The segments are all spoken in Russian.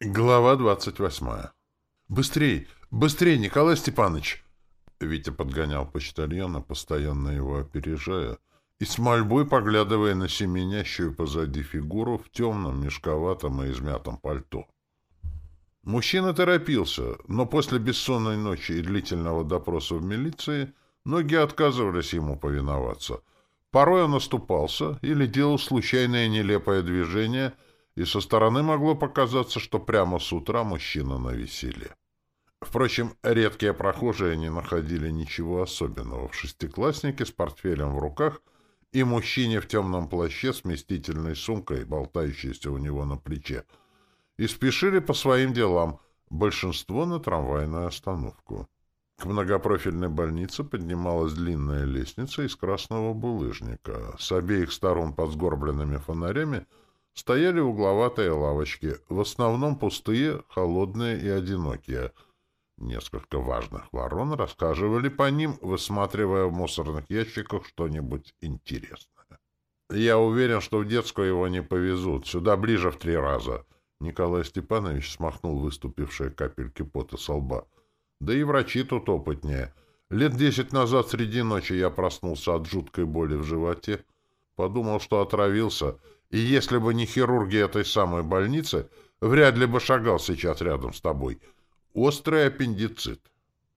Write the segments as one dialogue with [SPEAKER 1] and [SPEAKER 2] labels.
[SPEAKER 1] Глава двадцать восьмая. «Быстрей! Быстрей, Николай Степанович!» Витя подгонял почтальона, постоянно его опережая, и с мольбой поглядывая на семенящую позади фигуру в темном, мешковатом и измятом пальто. Мужчина торопился, но после бессонной ночи и длительного допроса в милиции ноги отказывались ему повиноваться. Порой он оступался или делал случайное нелепое движение — и со стороны могло показаться, что прямо с утра мужчина на веселье. Впрочем, редкие прохожие не находили ничего особенного в шестикласснике с портфелем в руках и мужчине в темном плаще с вместительной сумкой, болтающейся у него на плече, и спешили по своим делам, большинство на трамвайную остановку. К многопрофильной больнице поднималась длинная лестница из красного булыжника. С обеих сторон под сгорбленными фонарями — стояли угловатые лавочки, в основном пустые, холодные и одинокие. Несколько важных ворон рассказывали по ним, высматривая в мусорных ящиках что-нибудь интересное. «Я уверен, что в детскую его не повезут. Сюда ближе в три раза». Николай Степанович смахнул выступившие капельки пота со лба. «Да и врачи тут опытнее. Лет десять назад среди ночи я проснулся от жуткой боли в животе. Подумал, что отравился» И если бы не хирурги этой самой больницы, вряд ли бы шагал сейчас рядом с тобой. Острый аппендицит.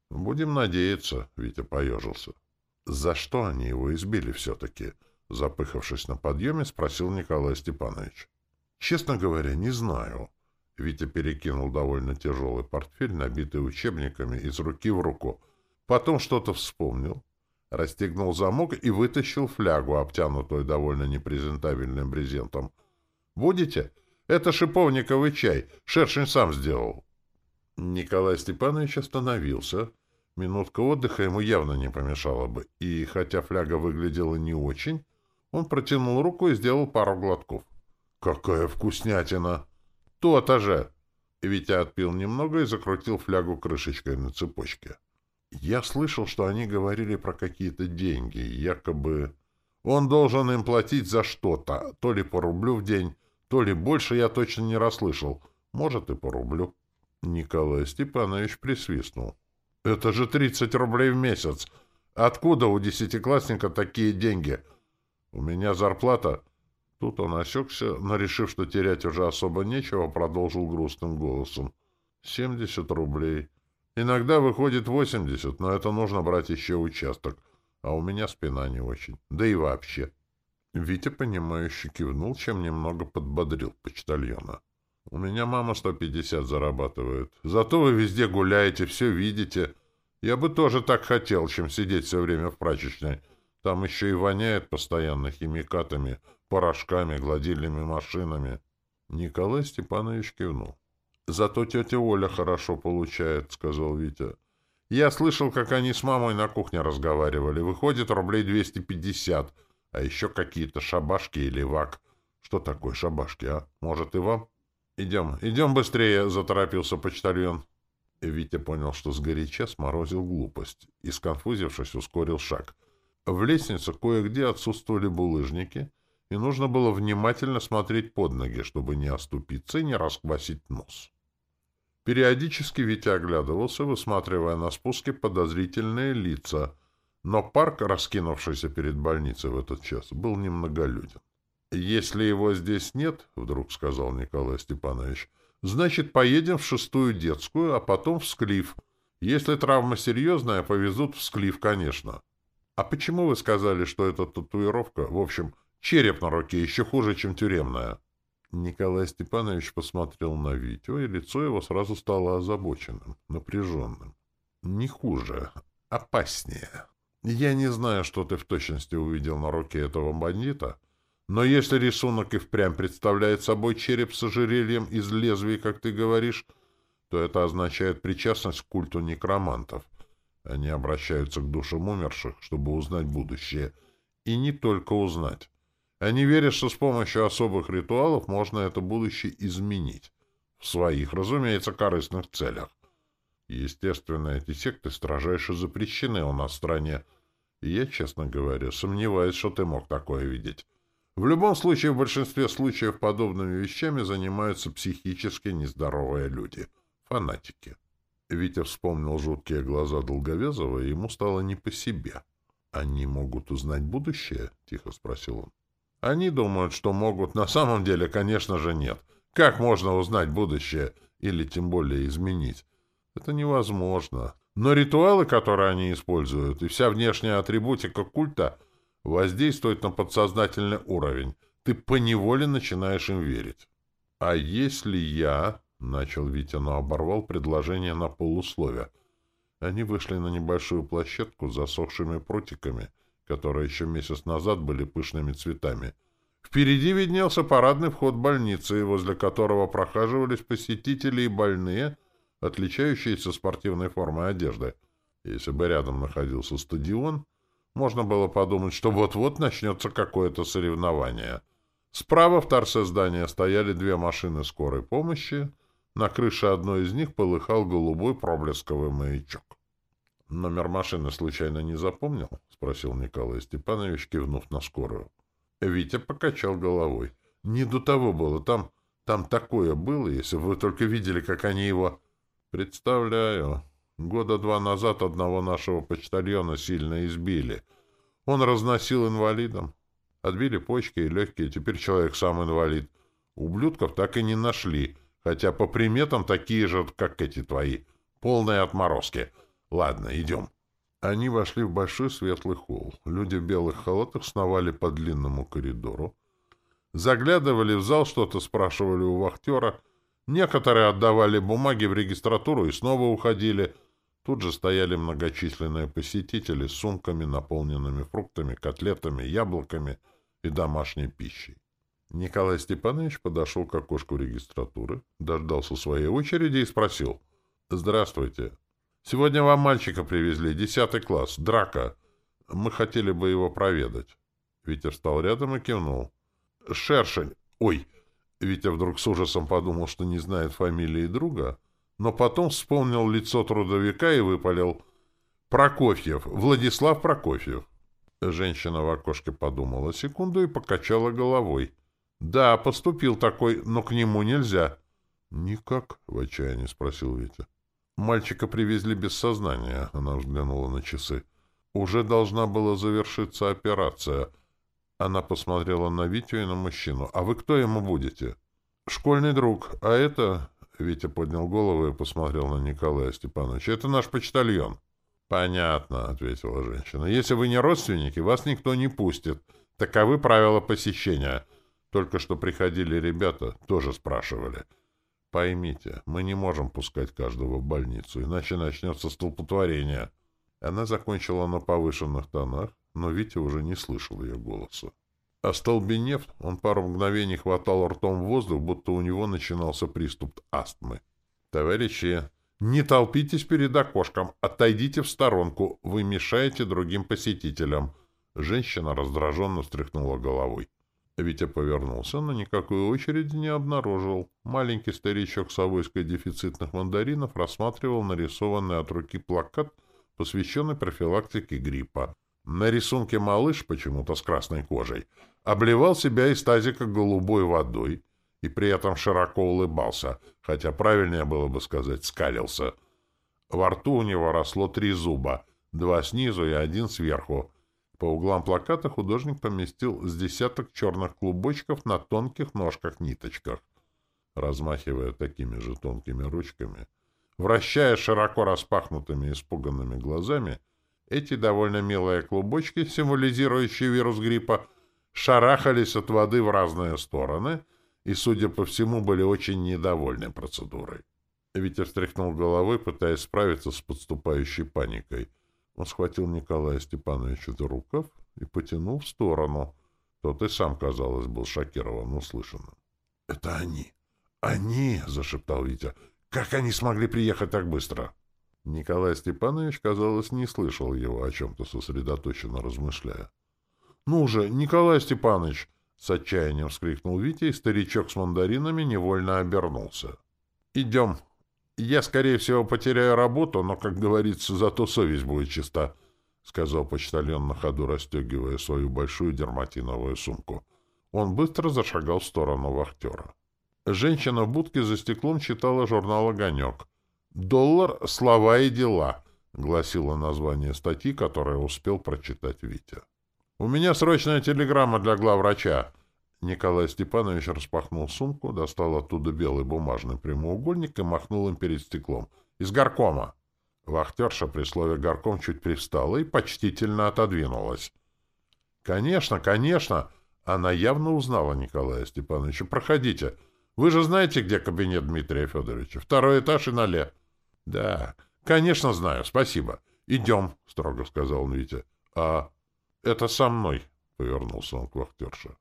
[SPEAKER 1] Будем надеяться, Витя поежился. За что они его избили все-таки? Запыхавшись на подъеме, спросил Николай Степанович. Честно говоря, не знаю. Витя перекинул довольно тяжелый портфель, набитый учебниками, из руки в руку. Потом что-то вспомнил расстегнул замок и вытащил флягу, обтянутую довольно непрезентабельным брезентом. «Будете? Это шиповниковый чай. Шершень сам сделал». Николай Степанович остановился. Минутка отдыха ему явно не помешала бы, и, хотя фляга выглядела не очень, он протянул руку и сделал пару глотков. «Какая вкуснятина!» «То-то же!» Витя отпил немного и закрутил флягу крышечкой на цепочке. Я слышал, что они говорили про какие-то деньги, якобы... Он должен им платить за что-то, то ли по рублю в день, то ли больше, я точно не расслышал. Может, и по рублю. Николай Степанович присвистнул. «Это же тридцать рублей в месяц! Откуда у десятиклассника такие деньги? У меня зарплата...» Тут он осекся, но, решив, что терять уже особо нечего, продолжил грустным голосом. «Семьдесят рублей. Иногда выходит 80, но это нужно брать еще участок. А у меня спина не очень. Да и вообще. Витя, понимающе кивнул, чем немного подбодрил почтальона. У меня мама 150 зарабатывает. Зато вы везде гуляете, все видите. Я бы тоже так хотел, чем сидеть все время в прачечной. Там еще и воняет постоянно химикатами, порошками, гладильными машинами. Николай Степанович кивнул. Зато тетя Оля хорошо получает, — сказал Витя. Я слышал, как они с мамой на кухне разговаривали. Выходит, рублей 250, а еще какие-то шабашки или вак. Что такое шабашки, а? Может, и вам? Идем, идем быстрее, — заторопился почтальон. Витя понял, что сгоряча сморозил глупость, и, сконфузившись, ускорил шаг. В лестнице кое-где отсутствовали булыжники, и нужно было внимательно смотреть под ноги, чтобы не оступиться и не расквасить нос. Периодически Витя оглядывался, высматривая на спуске подозрительные лица, но парк, раскинувшийся перед больницей в этот час, был немноголюден. «Если его здесь нет, — вдруг сказал Николай Степанович, — значит, поедем в шестую детскую, а потом в Склиф. Если травма серьезная, повезут в Склиф, конечно. А почему вы сказали, что эта татуировка, в общем, череп на руке еще хуже, чем тюремная?» Николай Степанович посмотрел на Витю, и лицо его сразу стало озабоченным, напряженным. «Не хуже, опаснее. Я не знаю, что ты в точности увидел на руке этого бандита, но если рисунок и впрямь представляет собой череп с ожерельем из лезвий, как ты говоришь, то это означает причастность к культу некромантов. Они обращаются к душам умерших, чтобы узнать будущее. И не только узнать. Они верят, что с помощью особых ритуалов можно это будущее изменить. В своих, разумеется, корыстных целях. Естественно, эти секты строжайше запрещены у нас в стране. И я, честно говоря, сомневаюсь, что ты мог такое видеть. В любом случае, в большинстве случаев подобными вещами занимаются психически нездоровые люди. Фанатики. Витя вспомнил жуткие глаза Долговязова, и ему стало не по себе. «Они могут узнать будущее?» — тихо спросил он. «Они думают, что могут. На самом деле, конечно же, нет. Как можно узнать будущее или тем более изменить? Это невозможно. Но ритуалы, которые они используют, и вся внешняя атрибутика культа воздействуют на подсознательный уровень. Ты поневоле начинаешь им верить. А если я... — начал Витя, но оборвал предложение на полусловие. Они вышли на небольшую площадку с засохшими прутиками, которые еще месяц назад были пышными цветами. Впереди виднелся парадный вход больницы, возле которого прохаживались посетители и больные, отличающиеся спортивной формой одежды. Если бы рядом находился стадион, можно было подумать, что вот-вот начнется какое-то соревнование. Справа в торце здания стояли две машины скорой помощи, на крыше одной из них полыхал голубой проблесковый маячок. «Номер машины случайно не запомнил?» — спросил Николай Степанович, кивнув на скорую. Витя покачал головой. «Не до того было. Там, там такое было, если бы вы только видели, как они его...» «Представляю. Года два назад одного нашего почтальона сильно избили. Он разносил инвалидам. Отбили почки и легкие, теперь человек сам инвалид. Ублюдков так и не нашли» хотя по приметам такие же, как эти твои. Полные отморозки. Ладно, идем. Они вошли в большой светлый холл. Люди в белых халатах сновали по длинному коридору. Заглядывали в зал, что-то спрашивали у вахтера. Некоторые отдавали бумаги в регистратуру и снова уходили. Тут же стояли многочисленные посетители с сумками, наполненными фруктами, котлетами, яблоками и домашней пищей. Николай Степанович подошел к окошку регистратуры, дождался своей очереди и спросил. «Здравствуйте. Сегодня вам мальчика привезли, десятый класс, драка. Мы хотели бы его проведать». Витя встал рядом и кивнул. «Шершень! Ой!» Витя вдруг с ужасом подумал, что не знает фамилии друга, но потом вспомнил лицо трудовика и выпалил. «Прокофьев! Владислав Прокофьев!» Женщина в окошке подумала секунду и покачала головой. Да, поступил такой, но к нему нельзя. Никак, в отчаянии спросил Витя. Мальчика привезли без сознания, она взглянула на часы. Уже должна была завершиться операция. Она посмотрела на Витю и на мужчину. А вы кто ему будете? Школьный друг. А это... Витя поднял голову и посмотрел на Николая Степановича. «Это наш почтальон». «Понятно», — ответила женщина. «Если вы не родственники, вас никто не пустит. Таковы правила посещения. Только что приходили ребята, тоже спрашивали. Поймите, мы не можем пускать каждого в больницу, иначе начнется столпотворение. Она закончила на повышенных тонах, но Витя уже не слышал ее голоса. Остолбенев, он пару мгновений хватал ртом воздух, будто у него начинался приступ астмы. «Товарищи, не толпитесь перед окошком, отойдите в сторонку, вы мешаете другим посетителям». Женщина раздраженно встряхнула головой. Витя повернулся, но никакой очереди не обнаружил. Маленький старичок с авоськой дефицитных мандаринов рассматривал нарисованный от руки плакат, посвященный профилактике гриппа. На рисунке малыш, почему-то с красной кожей, обливал себя из тазика голубой водой и при этом широко улыбался, хотя правильнее было бы сказать «скалился». Во рту у него росло три зуба, два снизу и один сверху, по углам плаката художник поместил с десяток черных клубочков на тонких ножках-ниточках. Размахивая такими же тонкими ручками, вращая широко распахнутыми испуганными глазами, эти довольно милые клубочки, символизирующие вирус гриппа, шарахались от воды в разные стороны и, судя по всему, были очень недовольны процедурой. Витя встряхнул головой, пытаясь справиться с подступающей паникой — он схватил Николая Степановича за рукав и потянул в сторону. Тот и сам, казалось, был шокирован услышанным. — Это они! Они! — зашептал Витя. — Как они смогли приехать так быстро? Николай Степанович, казалось, не слышал его, о чем-то сосредоточенно размышляя. — Ну же, Николай Степанович! — с отчаянием вскрикнул Витя, и старичок с мандаринами невольно обернулся. — Идем! — я, скорее всего, потеряю работу, но, как говорится, зато совесть будет чиста, — сказал почтальон на ходу, расстегивая свою большую дерматиновую сумку. Он быстро зашагал в сторону вахтера. Женщина в будке за стеклом читала журнал «Огонек». «Доллар, слова и дела», — гласило название статьи, которое успел прочитать Витя. «У меня срочная телеграмма для главврача». Николай Степанович распахнул сумку, достал оттуда белый бумажный прямоугольник и махнул им перед стеклом. «Из горкома». Вахтерша при слове «горком» чуть привстала и почтительно отодвинулась. «Конечно, конечно!» Она явно узнала Николая Степановича. «Проходите. Вы же знаете, где кабинет Дмитрия Федоровича? Второй этаж и нале». «Да, конечно знаю. Спасибо. Идем», — строго сказал Витя. «А это со мной», — повернулся он к вахтерше.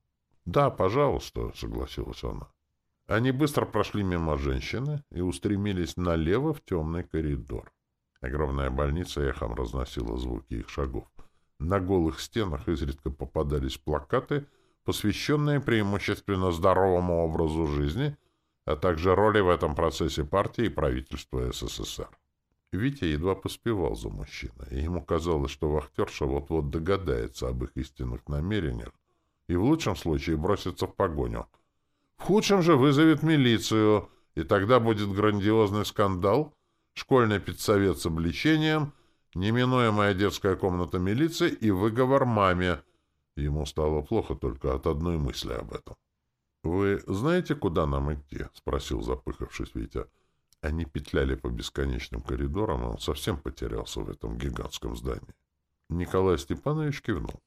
[SPEAKER 1] «Да, пожалуйста», — согласилась она. Они быстро прошли мимо женщины и устремились налево в темный коридор. Огромная больница эхом разносила звуки их шагов. На голых стенах изредка попадались плакаты, посвященные преимущественно здоровому образу жизни, а также роли в этом процессе партии и правительства СССР. Витя едва поспевал за мужчиной, и ему казалось, что вахтерша вот-вот догадается об их истинных намерениях и в лучшем случае бросится в погоню. В худшем же вызовет милицию, и тогда будет грандиозный скандал — школьный педсовет с обличением, неминуемая детская комната милиции и выговор маме. Ему стало плохо только от одной мысли об этом. — Вы знаете, куда нам идти? — спросил, запыхавшись Витя. Они петляли по бесконечным коридорам, и он совсем потерялся в этом гигантском здании. Николай Степанович кивнул.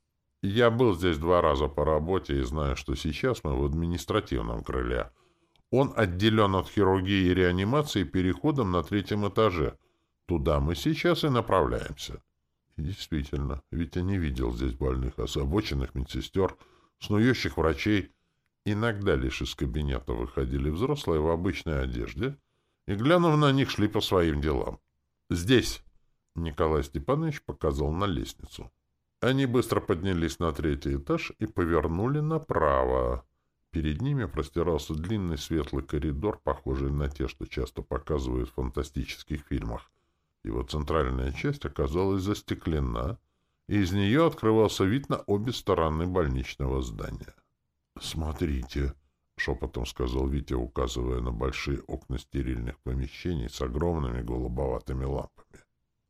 [SPEAKER 1] «Я был здесь два раза по работе и знаю, что сейчас мы в административном крыле. Он отделен от хирургии и реанимации переходом на третьем этаже. Туда мы сейчас и направляемся. И действительно, Витя не видел здесь больных, озабоченных медсестер, снующих врачей. Иногда лишь из кабинета выходили взрослые в обычной одежде и, глянув на них, шли по своим делам. «Здесь!» — Николай Степанович показал на лестницу. Они быстро поднялись на третий этаж и повернули направо. Перед ними простирался длинный светлый коридор, похожий на те, что часто показывают в фантастических фильмах. Его центральная часть оказалась застеклена, и из нее открывался вид на обе стороны больничного здания. «Смотрите», — шепотом сказал Витя, указывая на большие окна стерильных помещений с огромными голубоватыми лампами.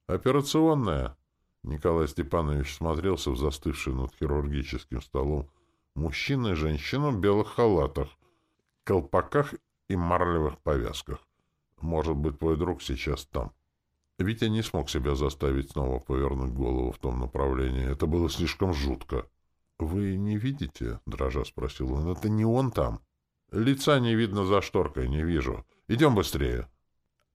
[SPEAKER 1] «Операционная». Николай Степанович смотрелся в застывший над хирургическим столом Мужчина и женщина в белых халатах, колпаках и марлевых повязках. Может быть, твой друг сейчас там. Витя не смог себя заставить снова повернуть голову в том направлении. Это было слишком жутко. — Вы не видите? — дрожа спросил он. — Это не он там. — Лица не видно за шторкой, не вижу. Идем быстрее. —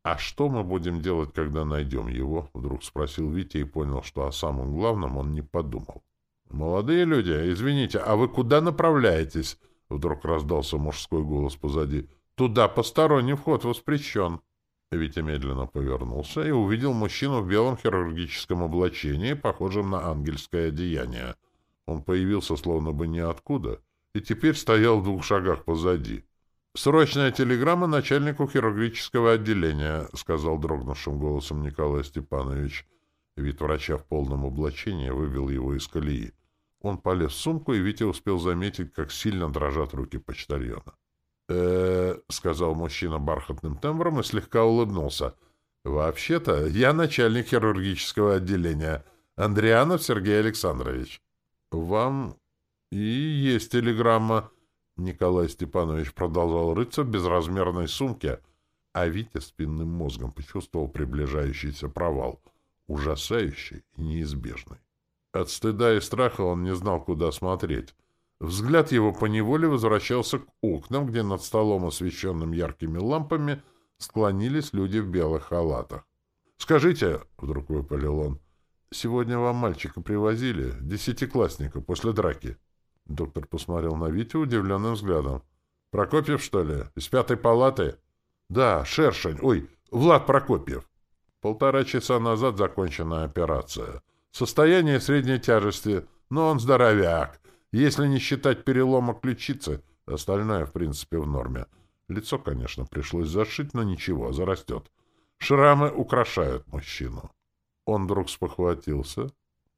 [SPEAKER 1] А что мы будем делать, когда найдем его? — вдруг спросил Витя и понял, что о самом главном он не подумал. «Молодые люди, извините, а вы куда направляетесь?» Вдруг раздался мужской голос позади. «Туда посторонний вход воспрещен». Витя медленно повернулся и увидел мужчину в белом хирургическом облачении, похожем на ангельское одеяние. Он появился словно бы ниоткуда и теперь стоял в двух шагах позади. «Срочная телеграмма начальнику хирургического отделения», — сказал дрогнувшим голосом Николай Степанович. Вид врача в полном облачении вывел его из колеи. Он полез в сумку, и Витя успел заметить, как сильно дрожат руки почтальона. э сказал мужчина бархатным тембром и слегка улыбнулся. «Вообще-то я начальник хирургического отделения. Андрианов Сергей Александрович». «Вам и есть телеграмма». Николай Степанович продолжал рыться в безразмерной сумке, а Витя спинным мозгом почувствовал приближающийся провал, ужасающий и неизбежный. От стыда и страха он не знал, куда смотреть. Взгляд его поневоле возвращался к окнам, где над столом, освещенным яркими лампами, склонились люди в белых халатах. «Скажите», — вдруг выпалил он, — «сегодня вам мальчика привозили, десятиклассника, после драки?» Доктор посмотрел на Витю удивленным взглядом. «Прокопьев, что ли? Из пятой палаты?» «Да, Шершень. Ой, Влад Прокопьев». Полтора часа назад закончена операция. Состояние средней тяжести, но он здоровяк. Если не считать перелома ключицы, остальное, в принципе, в норме. Лицо, конечно, пришлось зашить, но ничего, зарастет. Шрамы украшают мужчину. Он вдруг спохватился.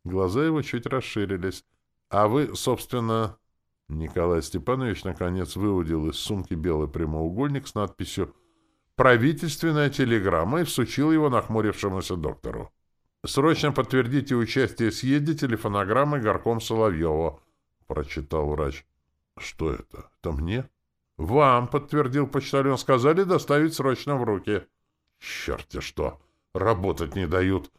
[SPEAKER 1] Глаза его чуть расширились. А вы, собственно... Николай Степанович наконец выудил из сумки белый прямоугольник с надписью «Правительственная телеграмма» и всучил его нахмурившемуся доктору. «Срочно подтвердите участие съезде телефонограммы горком Соловьева», — прочитал врач. «Что это? Это мне?» «Вам», — подтвердил почтальон, — «сказали доставить срочно в руки». «Черт-те что! Работать не дают!»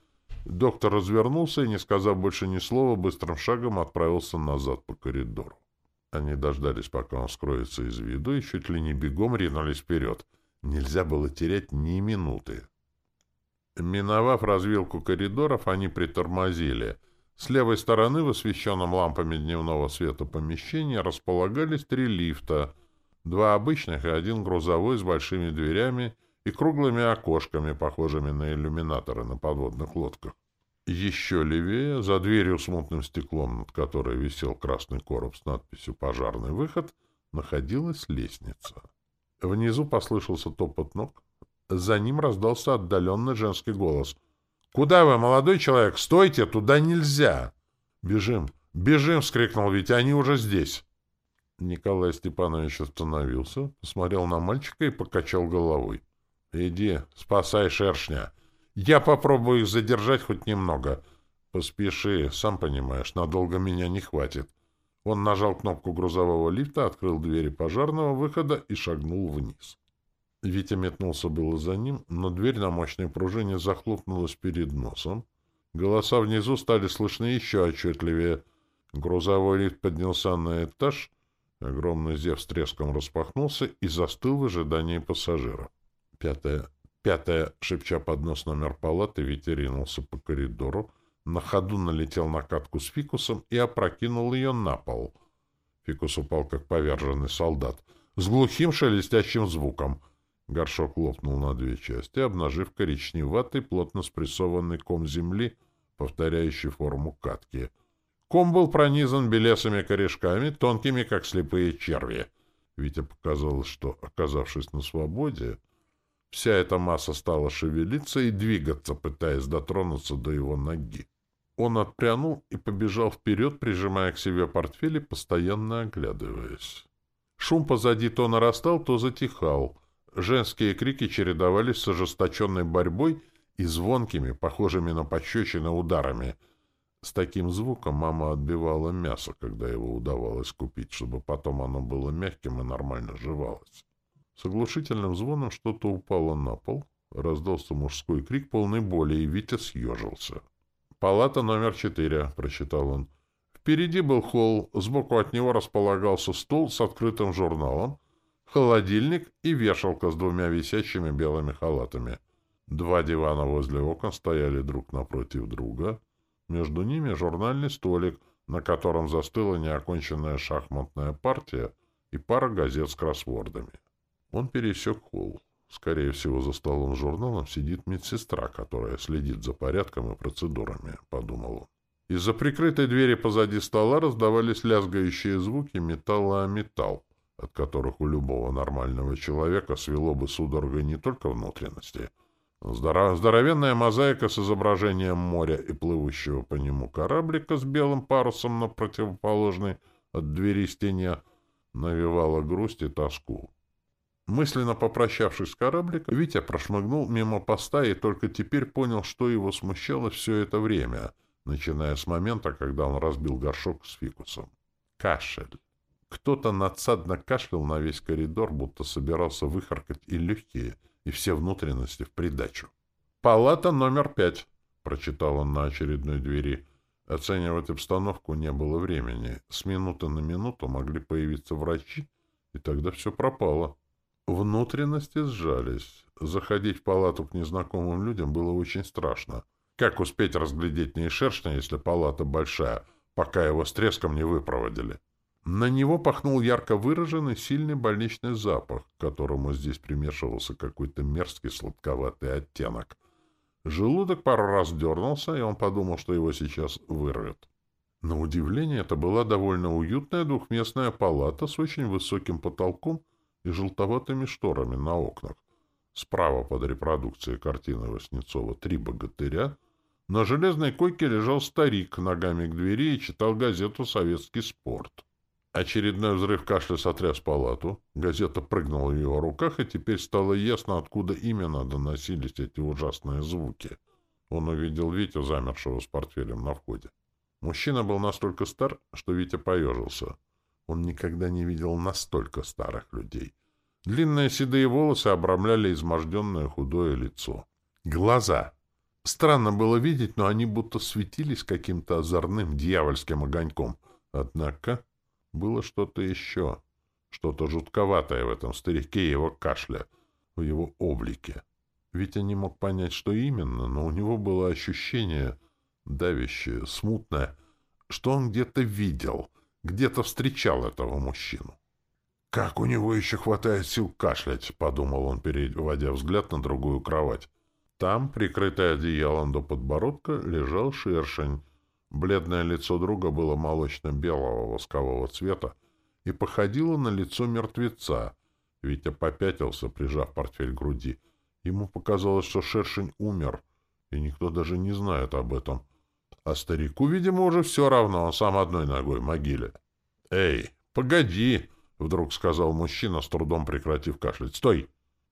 [SPEAKER 1] Доктор развернулся и, не сказав больше ни слова, быстрым шагом отправился назад по коридору. Они дождались, пока он скроется из виду, и чуть ли не бегом ринулись вперед. Нельзя было терять ни минуты. Миновав развилку коридоров, они притормозили. С левой стороны, в освещенном лампами дневного света помещении, располагались три лифта. Два обычных и один грузовой с большими дверями и круглыми окошками, похожими на иллюминаторы на подводных лодках. Еще левее, за дверью с мутным стеклом, над которой висел красный короб с надписью «Пожарный выход», находилась лестница. Внизу послышался топот ног. За ним раздался отдаленный женский голос. «Куда вы, молодой человек? Стойте! Туда нельзя!» «Бежим! Бежим!» — вскрикнул Витя. «Они уже здесь!» Николай Степанович остановился, посмотрел на мальчика и покачал головой. «Иди, спасай шершня. Я попробую их задержать хоть немного. Поспеши, сам понимаешь, надолго меня не хватит». Он нажал кнопку грузового лифта, открыл двери пожарного выхода и шагнул вниз. Витя метнулся было за ним, но дверь на мощной пружине захлопнулась перед носом. Голоса внизу стали слышны еще отчетливее. Грузовой лифт поднялся на этаж, огромный зев с треском распахнулся и застыл в ожидании пассажира. Пятая, пятая, шепча под нос номер палаты, Витя ринулся по коридору, на ходу налетел на катку с фикусом и опрокинул ее на пол. Фикус упал, как поверженный солдат, с глухим шелестящим звуком. Горшок лопнул на две части, обнажив коричневатый, плотно спрессованный ком земли, повторяющий форму катки. Ком был пронизан белесыми корешками, тонкими, как слепые черви. Витя показалось, что, оказавшись на свободе, Вся эта масса стала шевелиться и двигаться, пытаясь дотронуться до его ноги. Он отпрянул и побежал вперед, прижимая к себе портфель и постоянно оглядываясь. Шум позади то нарастал, то затихал. Женские крики чередовались с ожесточенной борьбой и звонкими, похожими на пощечины ударами. С таким звуком мама отбивала мясо, когда его удавалось купить, чтобы потом оно было мягким и нормально жевалось. С оглушительным звоном что-то упало на пол, раздался мужской крик полной боли, и Витя съежился. «Палата номер четыре», — прочитал он. Впереди был холл, сбоку от него располагался стол с открытым журналом, холодильник и вешалка с двумя висящими белыми халатами. Два дивана возле окон стояли друг напротив друга. Между ними журнальный столик, на котором застыла неоконченная шахматная партия и пара газет с кроссвордами. Он пересек холл. Скорее всего, за столом с журналом сидит медсестра, которая следит за порядком и процедурами, — подумал он. Из-за прикрытой двери позади стола раздавались лязгающие звуки металла о металл, от которых у любого нормального человека свело бы судорога не только внутренности. Здоров... Здоровенная мозаика с изображением моря и плывущего по нему кораблика с белым парусом на противоположной от двери стене навевала грусть и тоску. Мысленно попрощавшись с корабликом, Витя прошмыгнул мимо поста и только теперь понял, что его смущало все это время, начиная с момента, когда он разбил горшок с фикусом. Кашель. Кто-то надсадно кашлял на весь коридор, будто собирался выхаркать и легкие, и все внутренности в придачу. «Палата номер пять», — прочитал он на очередной двери. Оценивать обстановку не было времени. С минуты на минуту могли появиться врачи, и тогда все пропало. Внутренности сжались. Заходить в палату к незнакомым людям было очень страшно. Как успеть разглядеть не шершня, если палата большая, пока его с треском не выпроводили? На него пахнул ярко выраженный сильный больничный запах, к которому здесь примешивался какой-то мерзкий сладковатый оттенок. Желудок пару раз дернулся, и он подумал, что его сейчас вырвет. На удивление, это была довольно уютная двухместная палата с очень высоким потолком и желтоватыми шторами на окнах. Справа под репродукцией картины Васнецова «Три богатыря» на железной койке лежал старик ногами к двери и читал газету «Советский спорт». Очередной взрыв кашля сотряс палату. Газета прыгнула в его руках, и теперь стало ясно, откуда именно доносились эти ужасные звуки. Он увидел Витю, замершего с портфелем на входе. Мужчина был настолько стар, что Витя поежился. Он никогда не видел настолько старых людей. Длинные седые волосы обрамляли изможденное худое лицо. Глаза. Странно было видеть, но они будто светились каким-то озорным дьявольским огоньком. Однако было что-то еще, что-то жутковатое в этом старике и его кашля, в его облике. Витя не мог понять, что именно, но у него было ощущение давящее, смутное, что он где-то видел, где-то встречал этого мужчину. «Как у него еще хватает сил кашлять?» — подумал он, переводя взгляд на другую кровать. Там, прикрытая одеялом до подбородка, лежал шершень. Бледное лицо друга было молочно-белого воскового цвета и походило на лицо мертвеца. Витя попятился, прижав портфель к груди. Ему показалось, что шершень умер, и никто даже не знает об этом. А старику, видимо, уже все равно, он сам одной ногой в могиле. «Эй, погоди!» — вдруг сказал мужчина, с трудом прекратив кашлять. «Стой!»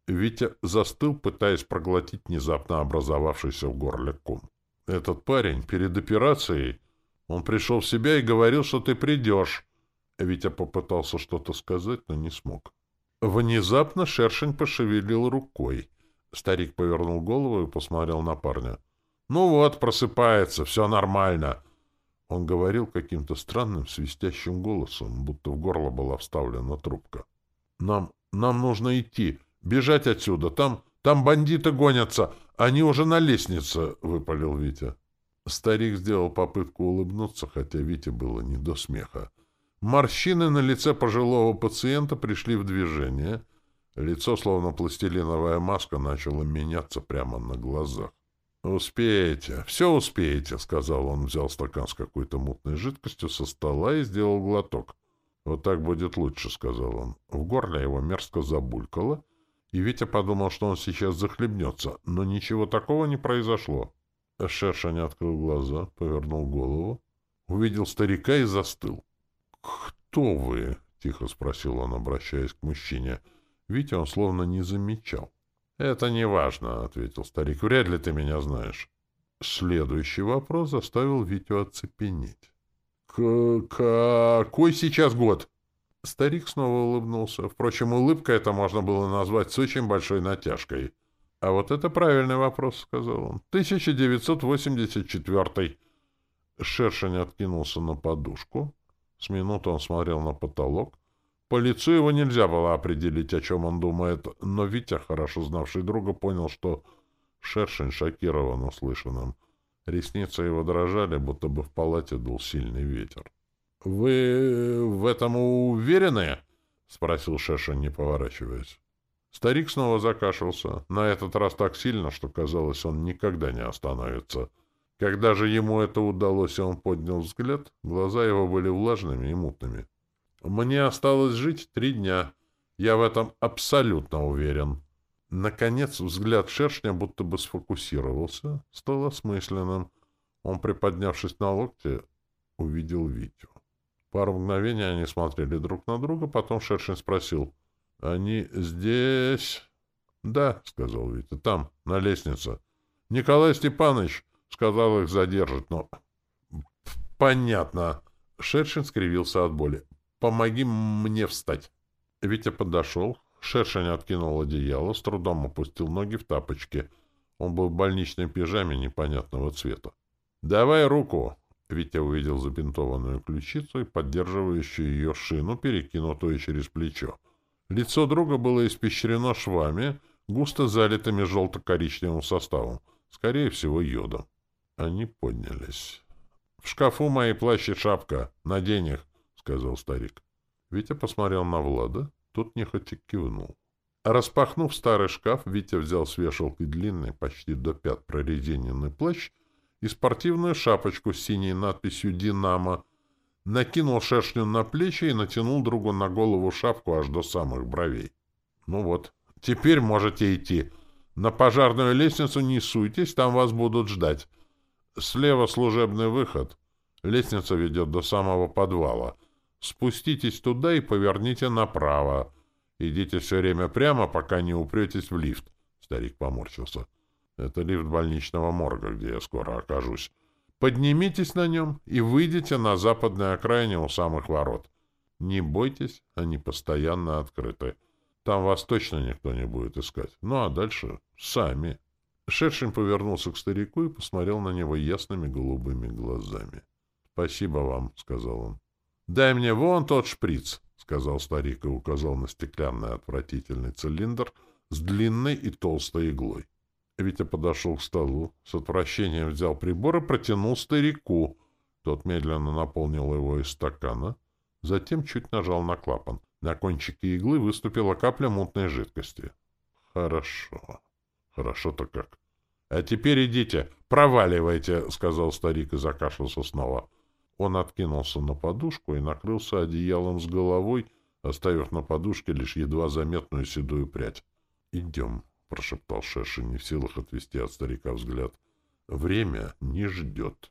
[SPEAKER 1] Витя застыл, пытаясь проглотить внезапно образовавшийся в горле ком. «Этот парень перед операцией, он пришел в себя и говорил, что ты придешь». Витя попытался что-то сказать, но не смог. Внезапно шершень пошевелил рукой. Старик повернул голову и посмотрел на парня. «Ну вот, просыпается, все нормально». Он говорил каким-то странным свистящим голосом, будто в горло была вставлена трубка. «Нам... нам нужно идти, бежать отсюда. Там... там бандиты гонятся. Они уже на лестнице», — выпалил Витя. Старик сделал попытку улыбнуться, хотя Вите было не до смеха. Морщины на лице пожилого пациента пришли в движение. Лицо, словно пластилиновая маска, начало меняться прямо на глазах. «Успеете, все успеете», — сказал он, взял стакан с какой-то мутной жидкостью со стола и сделал глоток. «Вот так будет лучше», — сказал он. В горле его мерзко забулькало, и Витя подумал, что он сейчас захлебнется, но ничего такого не произошло. Шершень открыл глаза, повернул голову, увидел старика и застыл. «Кто вы?» — тихо спросил он, обращаясь к мужчине. Витя он словно не замечал. «Это не важно», — ответил старик. «Вряд ли ты меня знаешь». Следующий вопрос заставил Витю оцепенеть. «Какой сейчас год?» Старик снова улыбнулся. Впрочем, улыбка это можно было назвать с очень большой натяжкой. «А вот это правильный вопрос», — сказал он. «1984». Шершень откинулся на подушку. С минуты он смотрел на потолок. По лицу его нельзя было определить, о чем он думает, но Витя, хорошо знавший друга, понял, что шершень шокирован услышанным. Ресницы его дрожали, будто бы в палате дул сильный ветер. — Вы в этом уверены? — спросил шершень, не поворачиваясь. Старик снова закашлялся, на этот раз так сильно, что, казалось, он никогда не остановится. Когда же ему это удалось, и он поднял взгляд, глаза его были влажными и мутными. — мне осталось жить три дня. Я в этом абсолютно уверен. Наконец взгляд шершня будто бы сфокусировался, стал осмысленным. Он, приподнявшись на локте, увидел Витю. Пару мгновений они смотрели друг на друга, потом шершень спросил. — Они здесь? — Да, — сказал Витя, — там, на лестнице. — Николай Степанович сказал их задержать, но... — Понятно. Шершин скривился от боли. Помоги мне встать. Витя подошел. Шершень откинул одеяло, с трудом опустил ноги в тапочки. Он был в больничной пижаме непонятного цвета. «Давай руку!» Витя увидел забинтованную ключицу и поддерживающую ее шину, перекинутую через плечо. Лицо друга было испещрено швами, густо залитыми желто-коричневым составом, скорее всего, йодом. Они поднялись. «В шкафу мои плащ и шапка. Надень их сказал старик. Витя посмотрел на Влада, тот нехотя кивнул. Распахнув старый шкаф, Витя взял с вешалки длинный, почти до пят прорезиненный плащ и спортивную шапочку с синей надписью «Динамо», накинул шершню на плечи и натянул другу на голову шапку аж до самых бровей. «Ну вот, теперь можете идти. На пожарную лестницу не суйтесь, там вас будут ждать. Слева служебный выход. Лестница ведет до самого подвала». Спуститесь туда и поверните направо. Идите все время прямо, пока не упретесь в лифт. Старик поморщился. Это лифт больничного морга, где я скоро окажусь. Поднимитесь на нем и выйдите на западной окраине у самых ворот. Не бойтесь, они постоянно открыты. Там вас точно никто не будет искать. Ну, а дальше сами. Шершень повернулся к старику и посмотрел на него ясными голубыми глазами. — Спасибо вам, — сказал он. — Дай мне вон тот шприц, — сказал старик и указал на стеклянный отвратительный цилиндр с длинной и толстой иглой. Витя подошел к столу, с отвращением взял прибор и протянул старику. Тот медленно наполнил его из стакана, затем чуть нажал на клапан. На кончике иглы выступила капля мутной жидкости. — Хорошо. Хорошо-то как. — А теперь идите, проваливайте, — сказал старик и закашлялся снова. Он откинулся на подушку и накрылся одеялом с головой, оставив на подушке лишь едва заметную седую прядь. — Идем, — прошептал Шершин, не в силах отвести от старика взгляд. — Время не ждет.